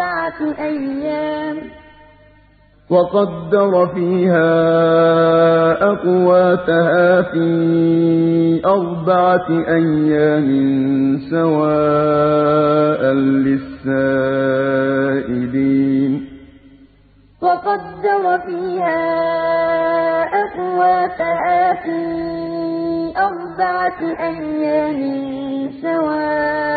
أَرْبَعَةِ أَيَّامٍ. وَقَدَّرَ فِيهَا أَقْوَاتَهَا فِي أَرْبَعَةِ أَيَّامٍ سَوَاءً لِّلسَّائِلِينَ. وَقَدَّرَ فِيهَا أَقْوَاتَهَا فِي أَرْبَعَةِ أَيَّامٍ سَوَاءً